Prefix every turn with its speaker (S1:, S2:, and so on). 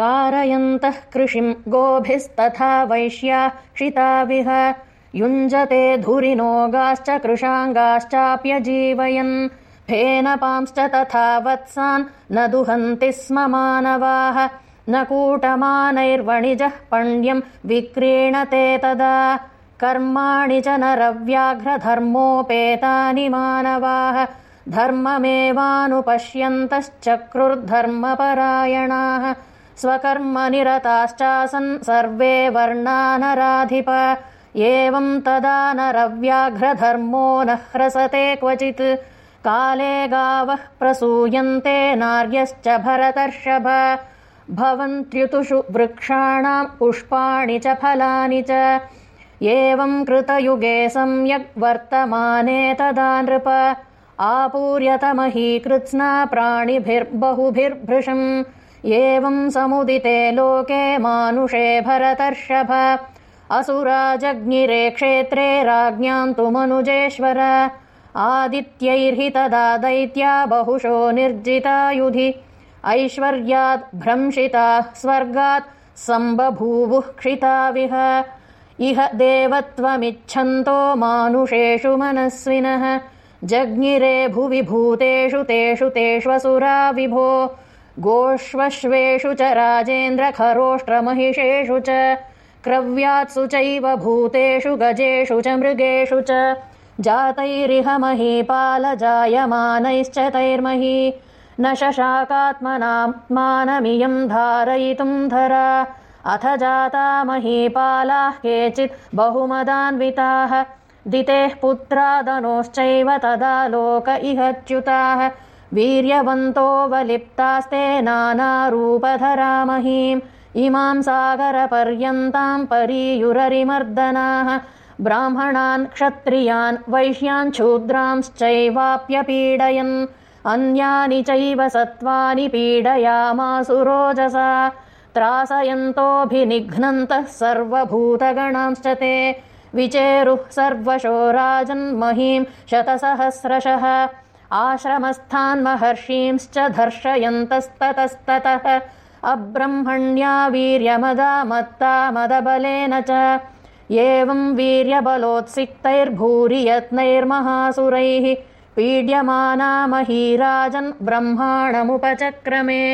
S1: कारयन्तः कृषिम् गोभिस्तथा वैश्या शिताविह युञ्जते धुरिनोगाश्च कृशाङ्गाश्चाप्यजीवयन् फेनपांश्च तथा वत्सान् न दुहन्ति स्म मानवाः न कूटमानैर्वणिजः पण्यम् विक्रीणते तदा कर्माणि च नरव्याघ्रधर्मोपेतानि मानवाः धर्ममेवानुपश्यन्तश्चक्रुर्धर्मपरायणाः स्वकर्मनिरताश्चासन् सर्वे वर्णानराधिप। एवम् तदा नरव्याघ्रधर्मो न ह्रसते क्वचित्। काले गावः प्रसूयन्ते नार्यश्च भरतर्षभ। भवन्त्युतुषु वृक्षाणाम् पुष्पाणि च फलानि च। एवम् कृतयुगे सम्यग् वर्तमाने तदा नृप। आपूर्यतमहीकृत्स्ना प्राणिभिर्बहुभिर्भृशम् एवम् समुदिते लोके मानुषे भरतर्षभ। असुरा जज्ञिरे क्षेत्रे राज्ञाम् तु मनुजेश्वर। आदित्यैर्हि तदा दैत्या बहुशो निर्जितायुधि। ऐश्वर्यात् भ्रंशिताः स्वर्गात् सम्बभूवुः क्षिताविह इह देवत्वमिच्छन्तो मानुषेषु मनस्विनः। जज्ञिरे भुवि भूतेषु तेषु तेष्वसुरा विभो गोष्वश्वेषु च राजेन्द्रखरोष्ट्रमहिषेषु च क्रव्यात्सु चैव भूतेषु गजेषु च मृगेषु च जातैरिह महीपालजायमानैश्च तैर्मही न शशाकात्मनात्मानमियम् धारयितुम् धरा अथ जाता महीपालाः केचित् बहुमदान्विताः दितेः पुत्रादनोश्चैव तदा लोक इहच्युताः वीर्यवन्तोऽवलिप्तास्ते नानारूपधरामहीम् इमाम् सागरपर्यन्ताम् परीयुररिमर्दनाः। ब्राह्मणान् क्षत्रियान् वैश्यान् शूद्रांश्चैवाप्यपीडयन् अन्यानि चैव सत्त्वानि पीडयामासुरोजसा त्रासयन्तोऽभिनिघ्नन्तः सर्वभूतगणांश्च ते। विचेरुः सर्वशो राजन्महीम् शतसहस्रशः आश्रमस्थान्महर्षींश्च धर्षयन्तस्ततस्ततः। अब्रह्मण्या वीर्यमदा मत्ता मदबलेन च। एवम् वीर्यबलोत्सिक्तैर्भूरि यत्नैर्महासुरैः पीड्यमाना महीराजन् ब्रह्माणमुपचक्रमे